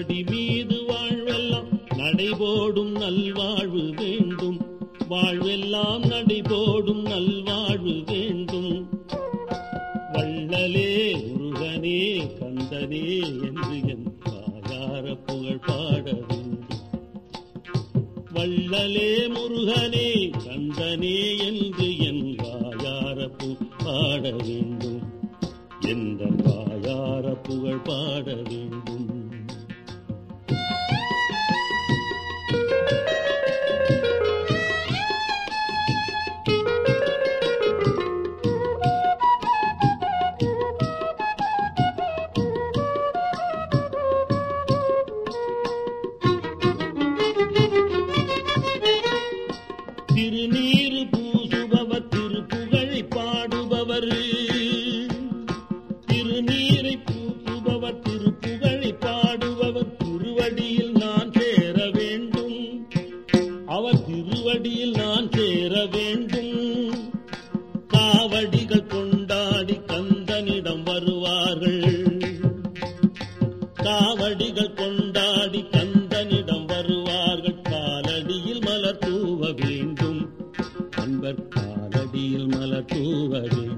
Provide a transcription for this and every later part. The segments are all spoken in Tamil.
படி மீது வாழ்வெல்லாம் நடைபோடும் நல்வாழ்வு வேண்டும். வாழ்வெல்லாம் நடைபோடும் நல்வாழ்வு வேண்டும். வள்ளலே முருகனே கந்தனே என்று என் புகழ் பாட வேண்டும். வள்ளலே முருகனே கந்தனே என்று என் தாயார பாட வேண்டும். எந்த தாயார புகழ் பாட வேண்டும். அவர் திருவடியில் நான் சேர வேண்டும். காவடிகள் கொண்டாடி கந்தனிடம் வருவார்கள். காவடிகள் கொண்டாடி கந்தனிடம் வருவார்கள். காலடியில் மலர் தூவ வேண்டும். அன்பர் காலடியில் மலர் தூவ வேண்டும்.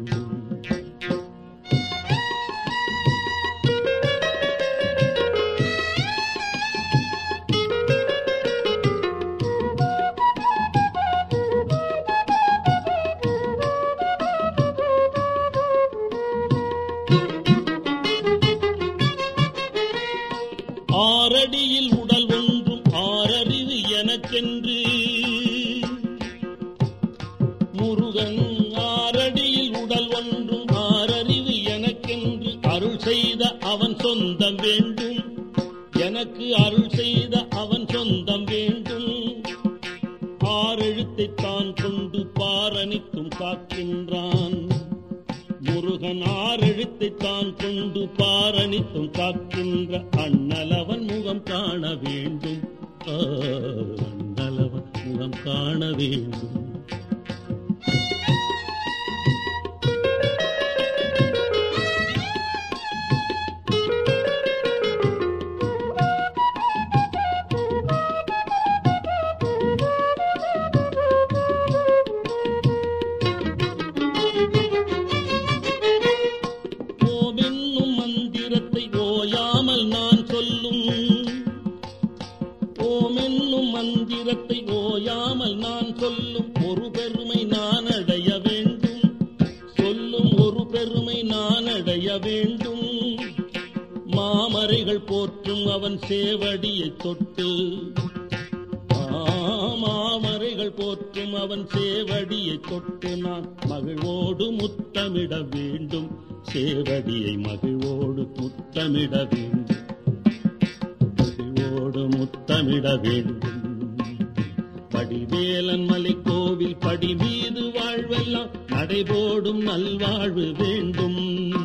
முருகன் ஆரடியில் உடல் ஒன்றும் ஆரறிவு எனக்கென்று அருள் செய்த அவன் சொந்தம் வேண்டும். எனக்கு அருள் செய்த அவன் சொந்தம் வேண்டும். ஆறெழுத்தை தான் கொண்டு பாரணித்தும் காக்கின்றான். முருகன் ஆறெழுத்தை தான் கொண்டு பாரணித்தும் காக்கின்ற அண்ணலவன் முகம் காண வேண்டும். அண்ணலவன் முகம் காண வேண்டும். வேண்டும். மாமரைகள் போற்றும் அவன் சேவடியை தொட்டு மாமரைகள் போற்றும் அவன் சேவடியை தொட்டு நான் மகிழ்வோடு முத்தமிட வேண்டும். சேவடியை மகிழ்வோடு முத்தமிட வேண்டும். மகிழ்வோடு முத்தமிட வேண்டும். படிவேலன் மலை கோவில் படி மீது வாழ்வெல்லாம். நடைபோடும் நல்வாழ்வு வேண்டும்.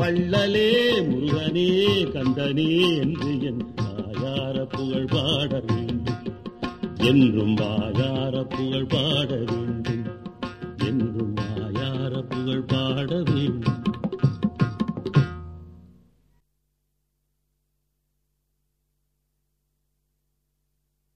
பள்ளலே முருகனே கந்தனே என்று என் தாயார புகழ் பாட வேண்டும். என்றும் வாயார புகழ் பாட வேண்டும். என்றும் வாயார புகழ் பாட வேண்டும்.